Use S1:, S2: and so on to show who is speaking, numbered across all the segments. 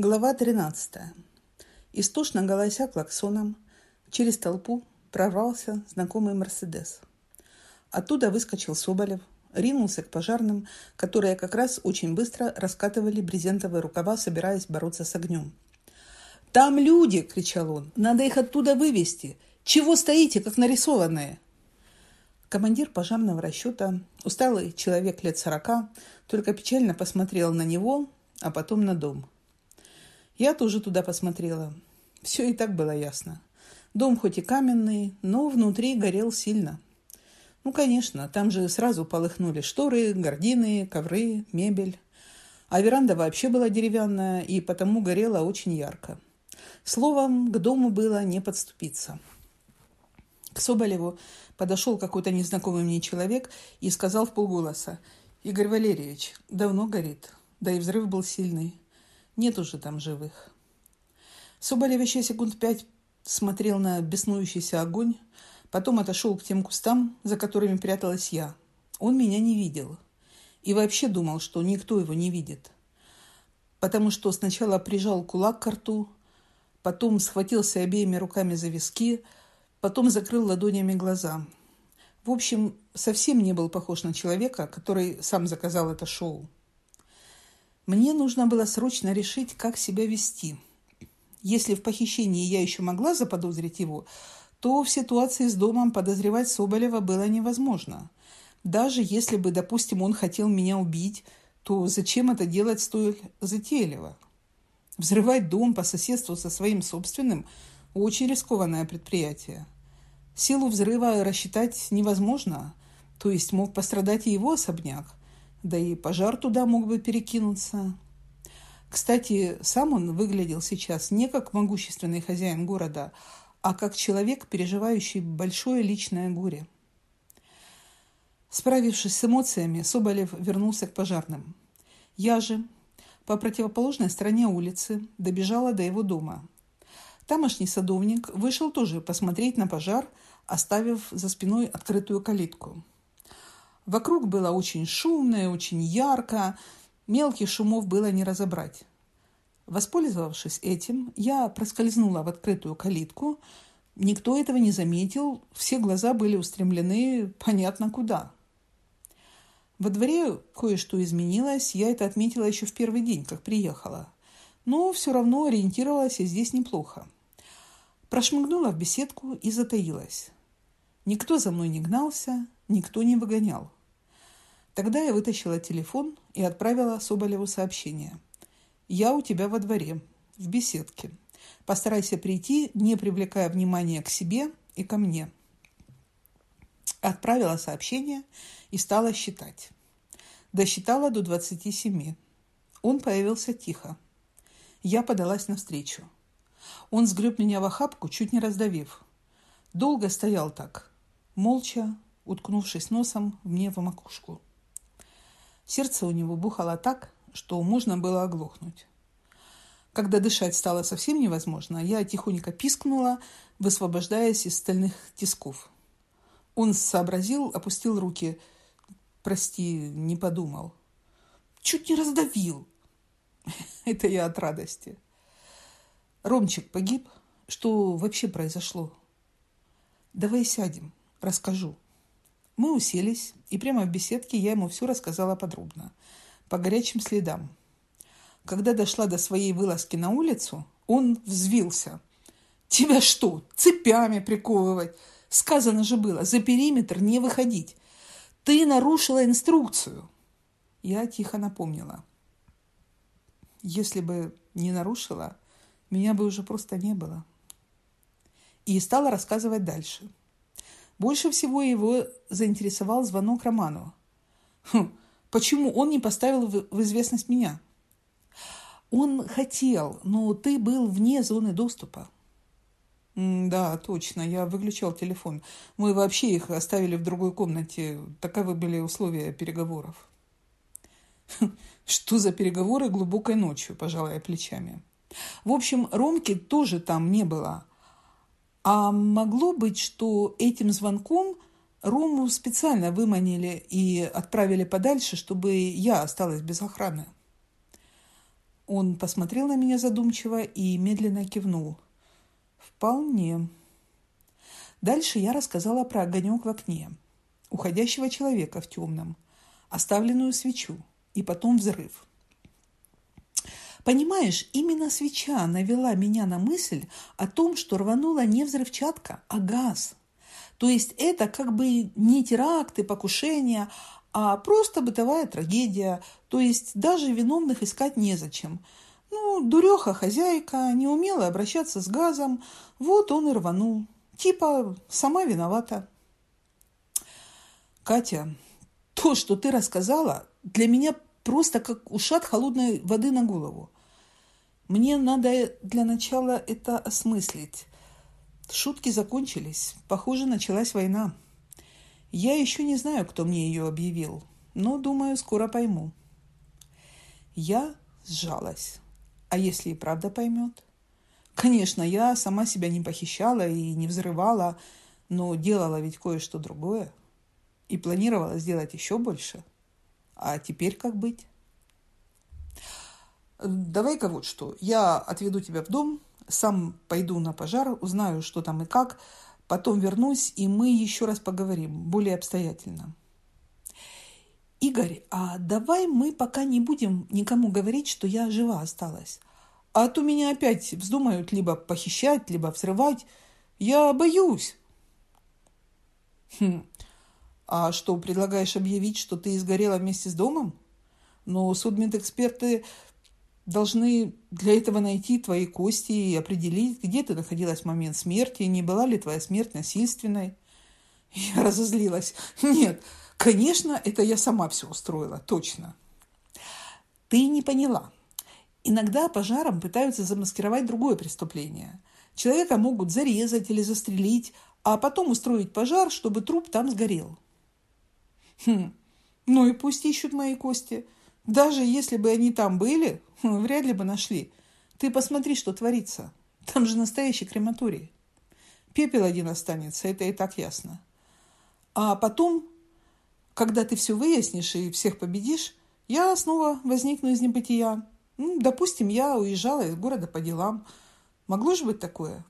S1: Глава 13. Истошно голося клаксоном, через толпу прорвался знакомый «Мерседес». Оттуда выскочил Соболев, ринулся к пожарным, которые как раз очень быстро раскатывали брезентовые рукава, собираясь бороться с огнем. «Там люди!» – кричал он. «Надо их оттуда вывести! Чего стоите, как нарисованные?» Командир пожарного расчета, усталый человек лет сорока, только печально посмотрел на него, а потом на дом – я тоже туда посмотрела. Все и так было ясно. Дом хоть и каменный, но внутри горел сильно. Ну, конечно, там же сразу полыхнули шторы, гардины, ковры, мебель. А веранда вообще была деревянная и потому горела очень ярко. Словом, к дому было не подступиться. К Соболеву подошел какой-то незнакомый мне человек и сказал в полголоса, «Игорь Валерьевич, давно горит, да и взрыв был сильный. Нет уже там живых. Соболев еще секунд пять смотрел на беснующийся огонь, потом отошел к тем кустам, за которыми пряталась я. Он меня не видел. И вообще думал, что никто его не видит. Потому что сначала прижал кулак к рту, потом схватился обеими руками за виски, потом закрыл ладонями глаза. В общем, совсем не был похож на человека, который сам заказал это шоу. Мне нужно было срочно решить, как себя вести. Если в похищении я еще могла заподозрить его, то в ситуации с домом подозревать Соболева было невозможно. Даже если бы, допустим, он хотел меня убить, то зачем это делать столь затейливо? Взрывать дом по соседству со своим собственным – очень рискованное предприятие. Силу взрыва рассчитать невозможно, то есть мог пострадать и его особняк да и пожар туда мог бы перекинуться. Кстати, сам он выглядел сейчас не как могущественный хозяин города, а как человек, переживающий большое личное горе. Справившись с эмоциями, Соболев вернулся к пожарным. Я же по противоположной стороне улицы добежала до его дома. Тамошний садовник вышел тоже посмотреть на пожар, оставив за спиной открытую калитку. Вокруг было очень шумно и очень ярко, мелких шумов было не разобрать. Воспользовавшись этим, я проскользнула в открытую калитку. Никто этого не заметил, все глаза были устремлены понятно куда. Во дворе кое-что изменилось, я это отметила еще в первый день, как приехала. Но все равно ориентировалась и здесь неплохо. Прошмыгнула в беседку и затаилась. Никто за мной не гнался, никто не выгонял. Тогда я вытащила телефон и отправила Соболеву сообщение. «Я у тебя во дворе, в беседке. Постарайся прийти, не привлекая внимания к себе и ко мне». Отправила сообщение и стала считать. Досчитала до 27. Он появился тихо. Я подалась навстречу. Он сгреб меня в охапку, чуть не раздавив. Долго стоял так, молча, уткнувшись носом мне в макушку. Сердце у него бухало так, что можно было оглохнуть. Когда дышать стало совсем невозможно, я тихонько пискнула, высвобождаясь из стальных тисков. Он сообразил, опустил руки. Прости, не подумал. Чуть не раздавил. Это я от радости. Ромчик погиб. Что вообще произошло? Давай сядем, расскажу. Мы уселись, и прямо в беседке я ему все рассказала подробно, по горячим следам. Когда дошла до своей вылазки на улицу, он взвился. «Тебя что, цепями приковывать? Сказано же было, за периметр не выходить. Ты нарушила инструкцию». Я тихо напомнила. Если бы не нарушила, меня бы уже просто не было. И стала рассказывать дальше – больше всего его заинтересовал звонок Роману. Хм, почему он не поставил в, в известность меня? Он хотел, но ты был вне зоны доступа. Да, точно, я выключал телефон. Мы вообще их оставили в другой комнате. Таковы были условия переговоров. Хм, что за переговоры глубокой ночью, пожалуй, плечами. В общем, Ромки тоже там не было. А могло быть, что этим звонком Рому специально выманили и отправили подальше, чтобы я осталась без охраны. Он посмотрел на меня задумчиво и медленно кивнул. «Вполне». Дальше я рассказала про огонек в окне, уходящего человека в темном, оставленную свечу и потом взрыв. Понимаешь, именно свеча навела меня на мысль о том, что рванула не взрывчатка, а газ. То есть это как бы не теракты, покушения, а просто бытовая трагедия, то есть даже виновных искать незачем. Ну, дуреха хозяйка, не умела обращаться с газом, вот он и рванул. Типа, сама виновата. Катя, то, что ты рассказала, для меня просто как ушат холодной воды на голову. Мне надо для начала это осмыслить. Шутки закончились. Похоже, началась война. Я еще не знаю, кто мне ее объявил, но, думаю, скоро пойму. Я сжалась. А если и правда поймет? Конечно, я сама себя не похищала и не взрывала, но делала ведь кое-что другое. И планировала сделать еще больше. А теперь как быть? Давай-ка вот что. Я отведу тебя в дом, сам пойду на пожар, узнаю, что там и как, потом вернусь, и мы еще раз поговорим более обстоятельно. Игорь, а давай мы пока не будем никому говорить, что я жива осталась. А то меня опять вздумают либо похищать, либо взрывать. Я боюсь. Хм. А что, предлагаешь объявить, что ты изгорела вместе с домом? Но судмедэксперты должны для этого найти твои кости и определить, где ты находилась в момент смерти, не была ли твоя смерть насильственной. Я разозлилась. Нет, конечно, это я сама все устроила, точно. Ты не поняла. Иногда пожаром пытаются замаскировать другое преступление. Человека могут зарезать или застрелить, а потом устроить пожар, чтобы труп там сгорел. Хм, ну и пусть ищут мои кости – даже если бы они там были, вряд ли бы нашли. Ты посмотри, что творится. Там же настоящий крематорий. Пепел один останется, это и так ясно. А потом, когда ты все выяснишь и всех победишь, я снова возникну из небытия. Ну, допустим, я уезжала из города по делам. Могло же быть такое?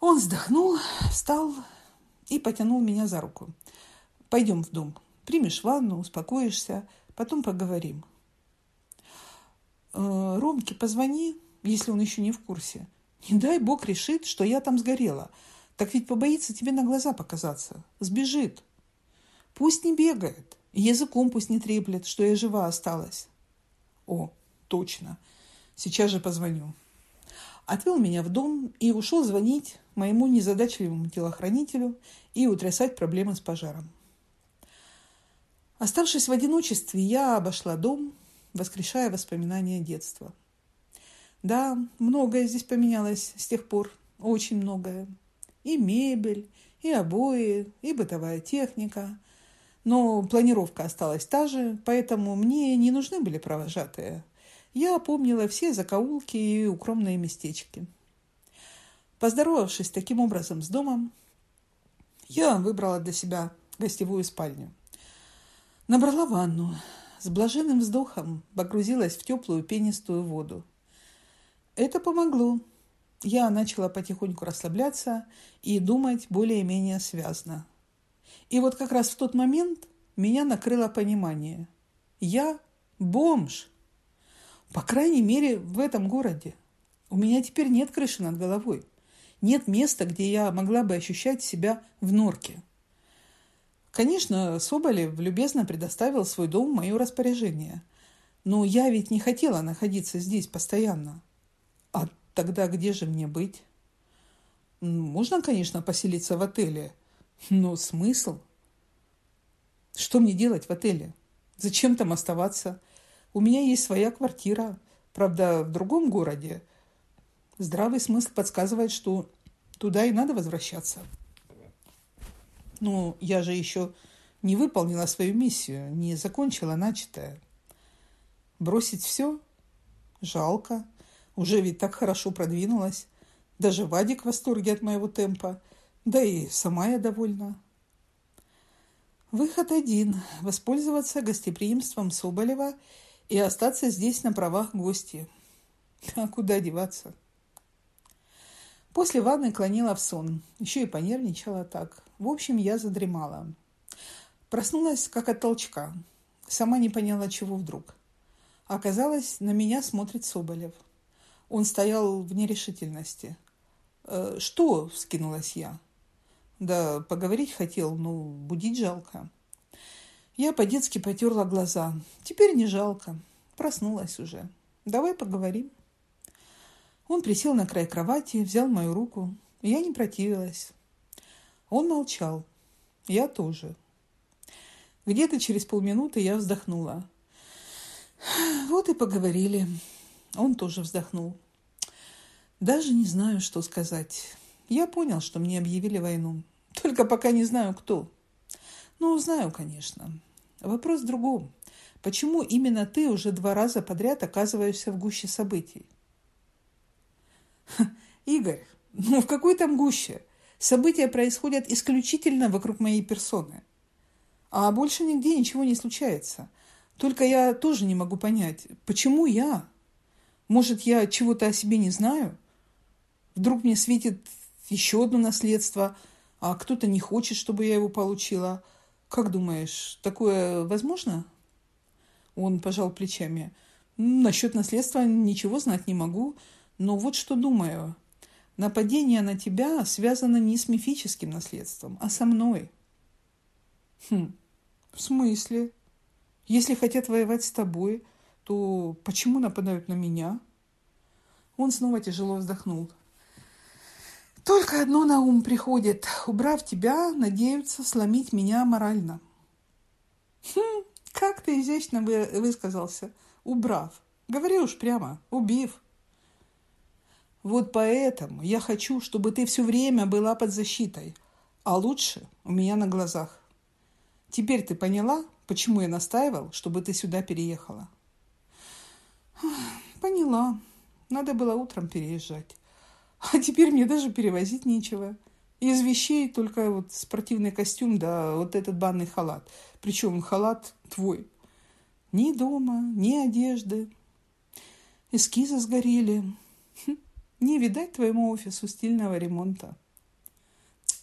S1: Он вздохнул, встал и потянул меня за руку. Пойдем в дом. Примешь ванну, успокоишься, потом поговорим. Э, Ромке позвони, если он еще не в курсе. Не дай бог решит, что я там сгорела. Так ведь побоится тебе на глаза показаться. Сбежит. Пусть не бегает. Языком пусть не треплет, что я жива осталась. О, точно. Сейчас же позвоню. Отвел меня в дом и ушел звонить моему незадачливому телохранителю и утрясать проблемы с пожаром. Оставшись в одиночестве, я обошла дом, воскрешая воспоминания детства. Да, многое здесь поменялось с тех пор, очень многое. И мебель, и обои, и бытовая техника. Но планировка осталась та же, поэтому мне не нужны были провожатые. Я помнила все закоулки и укромные местечки. Поздоровавшись таким образом с домом, я выбрала для себя гостевую спальню – Набрала ванну. С блаженным вздохом погрузилась в теплую пенистую воду. Это помогло. Я начала потихоньку расслабляться и думать более-менее связно. И вот как раз в тот момент меня накрыло понимание. Я бомж. По крайней мере, в этом городе. У меня теперь нет крыши над головой. Нет места, где я могла бы ощущать себя в норке. Конечно, Соболев любезно предоставил свой дом в мое распоряжение. Но я ведь не хотела находиться здесь постоянно. А тогда где же мне быть? Можно, конечно, поселиться в отеле, но смысл? Что мне делать в отеле? Зачем там оставаться? У меня есть своя квартира, правда, в другом городе. Здравый смысл подсказывает, что туда и надо возвращаться. Ну, я же еще не выполнила свою миссию, не закончила начатое. Бросить все? Жалко. Уже ведь так хорошо продвинулась. Даже Вадик в восторге от моего темпа. Да и сама я довольна. Выход один – воспользоваться гостеприимством Соболева и остаться здесь на правах гостя. А куда деваться? После ванны клонила в сон. Еще и понервничала так. В общем, я задремала. Проснулась, как от толчка. Сама не поняла, чего вдруг. Оказалось, на меня смотрит Соболев. Он стоял в нерешительности. «Э, «Что?» – вскинулась я. «Да поговорить хотел, но будить жалко». Я по-детски потерла глаза. «Теперь не жалко. Проснулась уже. Давай поговорим». Он присел на край кровати, взял мою руку. Я не противилась. Он молчал. Я тоже. Где-то через полминуты я вздохнула. Вот и поговорили. Он тоже вздохнул. Даже не знаю, что сказать. Я понял, что мне объявили войну. Только пока не знаю, кто. Ну, знаю, конечно. Вопрос в другом. Почему именно ты уже два раза подряд оказываешься в гуще событий? Игорь, ну в какой там гуще? События происходят исключительно вокруг моей персоны. А больше нигде ничего не случается. Только я тоже не могу понять, почему я? Может, я чего-то о себе не знаю? Вдруг мне светит еще одно наследство, а кто-то не хочет, чтобы я его получила. Как думаешь, такое возможно? Он пожал плечами. Насчет наследства ничего знать не могу, но вот что думаю. Нападение на тебя связано не с мифическим наследством, а со мной. Хм, в смысле? Если хотят воевать с тобой, то почему нападают на меня? Он снова тяжело вздохнул. Только одно на ум приходит. Убрав тебя, надеются сломить меня морально. Хм, как ты изящно высказался. Убрав. Говори уж прямо, убив. Вот поэтому я хочу, чтобы ты все время была под защитой, а лучше у меня на глазах. Теперь ты поняла, почему я настаивал, чтобы ты сюда переехала? Поняла. Надо было утром переезжать. А теперь мне даже перевозить нечего. Из вещей только вот спортивный костюм, да вот этот банный халат. Причем халат твой. Ни дома, ни одежды. Эскизы сгорели. Хм, не видать твоему офису стильного ремонта.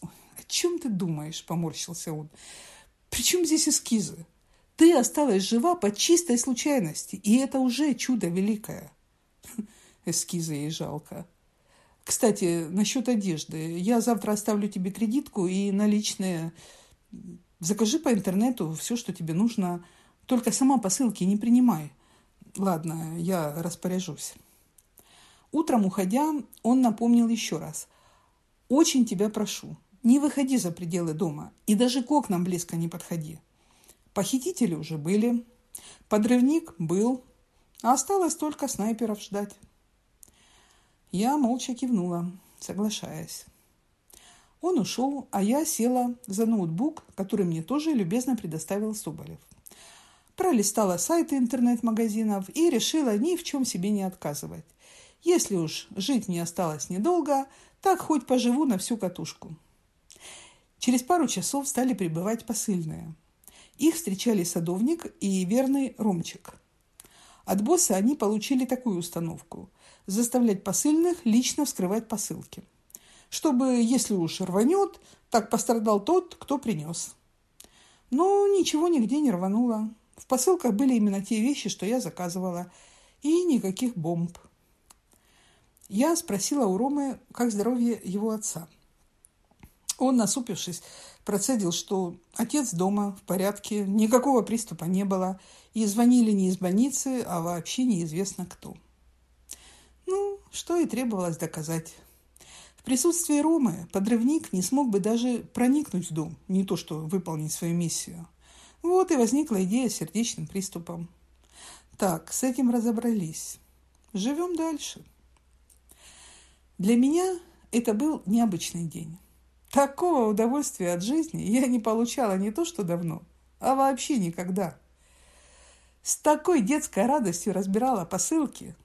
S1: «О чем ты думаешь?» – поморщился он. Причем здесь эскизы? Ты осталась жива по чистой случайности, и это уже чудо великое. Эскизы ей жалко. Кстати, насчет одежды. Я завтра оставлю тебе кредитку и наличные. Закажи по интернету все, что тебе нужно. Только сама посылки не принимай. Ладно, я распоряжусь. Утром, уходя, он напомнил еще раз. «Очень тебя прошу, не выходи за пределы дома и даже к окнам близко не подходи. Похитители уже были, подрывник был, а осталось только снайперов ждать. Я молча кивнула, соглашаясь. Он ушел, а я села за ноутбук, который мне тоже любезно предоставил Соболев. Пролистала сайты интернет-магазинов и решила ни в чем себе не отказывать. Если уж жить мне осталось недолго, так хоть поживу на всю катушку. Через пару часов стали прибывать посыльные. Их встречали садовник и верный Ромчик. От босса они получили такую установку – заставлять посыльных лично вскрывать посылки. Чтобы, если уж рванет, так пострадал тот, кто принес. Но ничего нигде не рвануло. В посылках были именно те вещи, что я заказывала. И никаких бомб. Я спросила у Ромы, как здоровье его отца – он, насупившись, процедил, что отец дома, в порядке, никакого приступа не было, и звонили не из больницы, а вообще неизвестно кто. Ну, что и требовалось доказать. В присутствии Ромы подрывник не смог бы даже проникнуть в дом, не то что выполнить свою миссию. Вот и возникла идея с сердечным приступом. Так, с этим разобрались. Живем дальше. Для меня это был необычный день. Такого удовольствия от жизни я не получала не то что давно, а вообще никогда. С такой детской радостью разбирала посылки.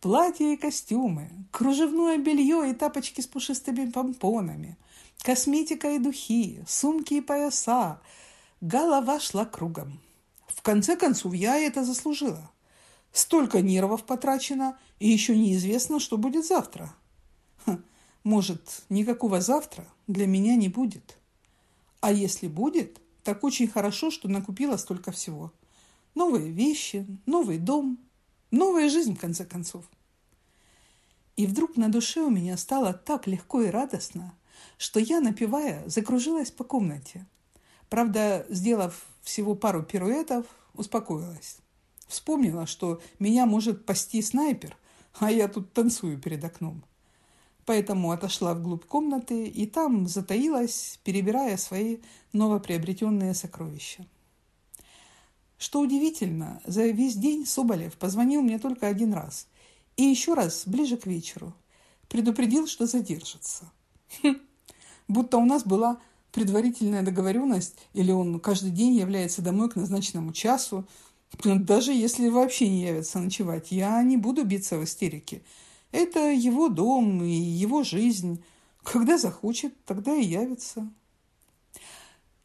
S1: Платья и костюмы, кружевное белье и тапочки с пушистыми помпонами, косметика и духи, сумки и пояса. Голова шла кругом. В конце концов, я это заслужила. Столько нервов потрачено, и еще неизвестно, что будет завтра. Ха, может, никакого завтра для меня не будет. А если будет, так очень хорошо, что накупила столько всего. Новые вещи, новый дом, новая жизнь, в конце концов. И вдруг на душе у меня стало так легко и радостно, что я, напивая, закружилась по комнате. Правда, сделав всего пару пируэтов, успокоилась. Вспомнила, что меня может пасти снайпер, а я тут танцую перед окном. Поэтому отошла вглубь комнаты и там затаилась, перебирая свои новоприобретенные сокровища. Что удивительно, за весь день Соболев позвонил мне только один раз. И еще раз, ближе к вечеру. Предупредил, что задержится. Хм. Будто у нас была предварительная договоренность, или он каждый день является домой к назначенному часу. Даже если вообще не явится ночевать, я не буду биться в истерике. Это его дом и его жизнь. Когда захочет, тогда и явится.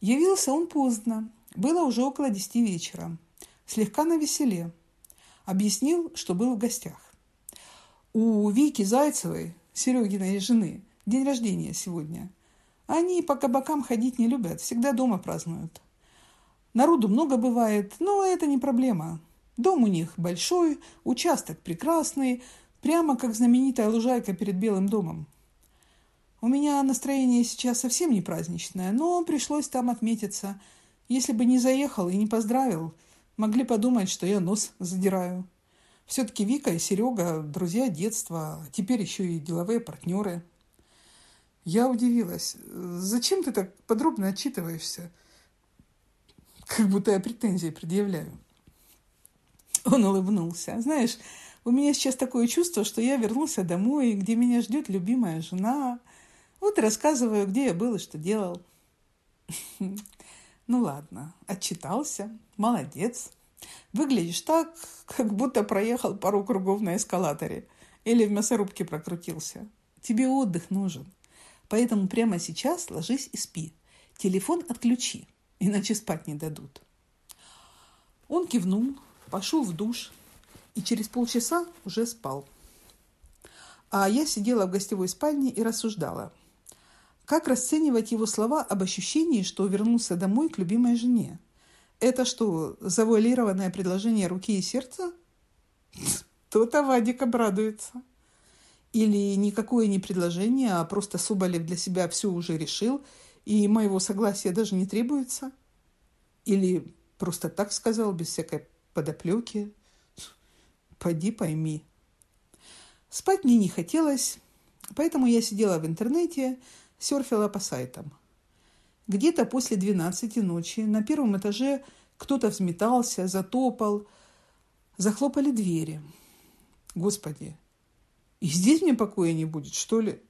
S1: Явился он поздно. Было уже около десяти вечера. Слегка навеселе. Объяснил, что был в гостях. У Вики Зайцевой, Серегиной жены, день рождения сегодня. Они по кабакам ходить не любят, всегда дома празднуют. Народу много бывает, но это не проблема. Дом у них большой, участок прекрасный, прямо как знаменитая лужайка перед Белым домом. У меня настроение сейчас совсем не праздничное, но пришлось там отметиться – если бы не заехал и не поздравил, могли подумать, что я нос задираю. Все-таки Вика и Серега – друзья детства, теперь еще и деловые партнеры. Я удивилась. Зачем ты так подробно отчитываешься? Как будто я претензии предъявляю. Он улыбнулся. Знаешь, у меня сейчас такое чувство, что я вернулся домой, где меня ждет любимая жена. Вот и рассказываю, где я был и что делал. Ну ладно, отчитался, молодец. Выглядишь так, как будто проехал пару кругов на эскалаторе или в мясорубке прокрутился. Тебе отдых нужен. Поэтому прямо сейчас ложись и спи. Телефон отключи, иначе спать не дадут. Он кивнул, пошел в душ и через полчаса уже спал. А я сидела в гостевой спальне и рассуждала – как расценивать его слова об ощущении, что вернулся домой к любимой жене? Это что, завуалированное предложение руки и сердца? То-то Вадик обрадуется. Или никакое не предложение, а просто Соболев для себя все уже решил, и моего согласия даже не требуется? Или просто так сказал, без всякой подоплеки? Поди пойми. Спать мне не хотелось, поэтому я сидела в интернете, серфила по сайтам. Где-то после 12 ночи на первом этаже кто-то взметался, затопал, захлопали двери. Господи, и здесь мне покоя не будет, что ли?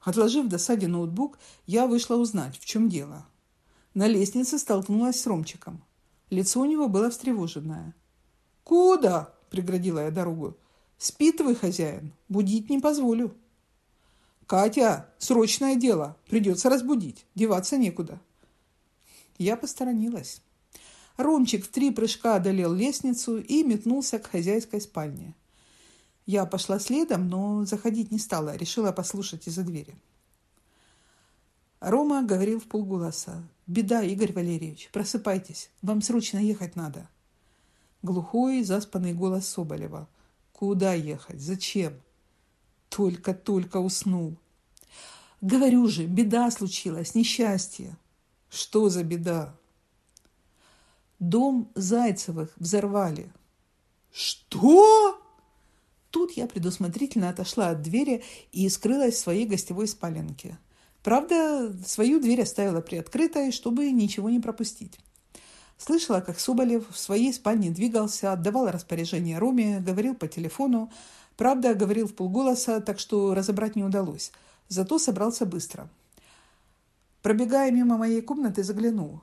S1: Отложив в досаде ноутбук, я вышла узнать, в чем дело. На лестнице столкнулась с Ромчиком. Лицо у него было встревоженное. «Куда?» – преградила я дорогу. «Спит твой хозяин. Будить не позволю». «Катя, срочное дело. Придется разбудить. Деваться некуда». Я посторонилась. Ромчик в три прыжка одолел лестницу и метнулся к хозяйской спальне. Я пошла следом, но заходить не стала, решила послушать из-за двери. Рома говорил в полголоса. «Беда, Игорь Валерьевич, просыпайтесь, вам срочно ехать надо». Глухой, заспанный голос Соболева. «Куда ехать? Зачем?» Только-только уснул. Говорю же, беда случилась, несчастье. Что за беда? Дом Зайцевых взорвали. Что? Тут я предусмотрительно отошла от двери и скрылась в своей гостевой спаленке. Правда, свою дверь оставила приоткрытой, чтобы ничего не пропустить. Слышала, как Соболев в своей спальне двигался, отдавал распоряжение Роме, говорил по телефону, Правда, говорил в полголоса, так что разобрать не удалось. Зато собрался быстро. Пробегая мимо моей комнаты, заглянул.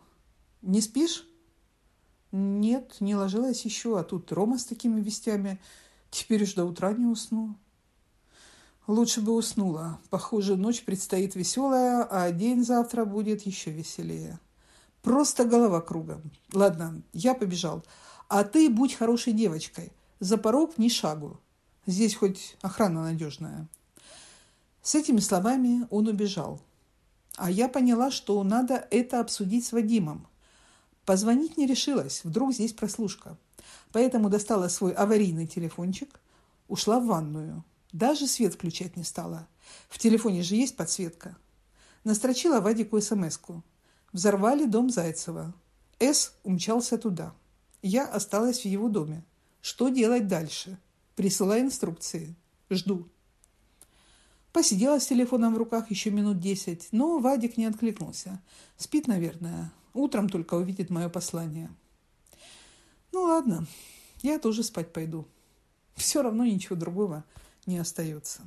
S1: «Не спишь?» «Нет, не ложилась еще, а тут Рома с такими вестями. Теперь уж до утра не усну». Лучше бы уснула. Похоже, ночь предстоит веселая, а день завтра будет еще веселее. Просто голова кругом. Ладно, я побежал. А ты будь хорошей девочкой. За порог ни шагу. Здесь хоть охрана надежная. С этими словами он убежал. А я поняла, что надо это обсудить с Вадимом. Позвонить не решилась, вдруг здесь прослушка. Поэтому достала свой аварийный телефончик, ушла в ванную. Даже свет включать не стала. В телефоне же есть подсветка. Настрочила Вадику смс-ку. Взорвали дом Зайцева. С умчался туда. Я осталась в его доме. Что делать дальше? Присылай инструкции. Жду. Посидела с телефоном в руках еще минут десять, но Вадик не откликнулся. Спит, наверное. Утром только увидит мое послание. Ну ладно, я тоже спать пойду. Все равно ничего другого не остается.